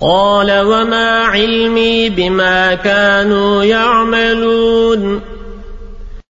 قال وما علمي بما كانوا يعملون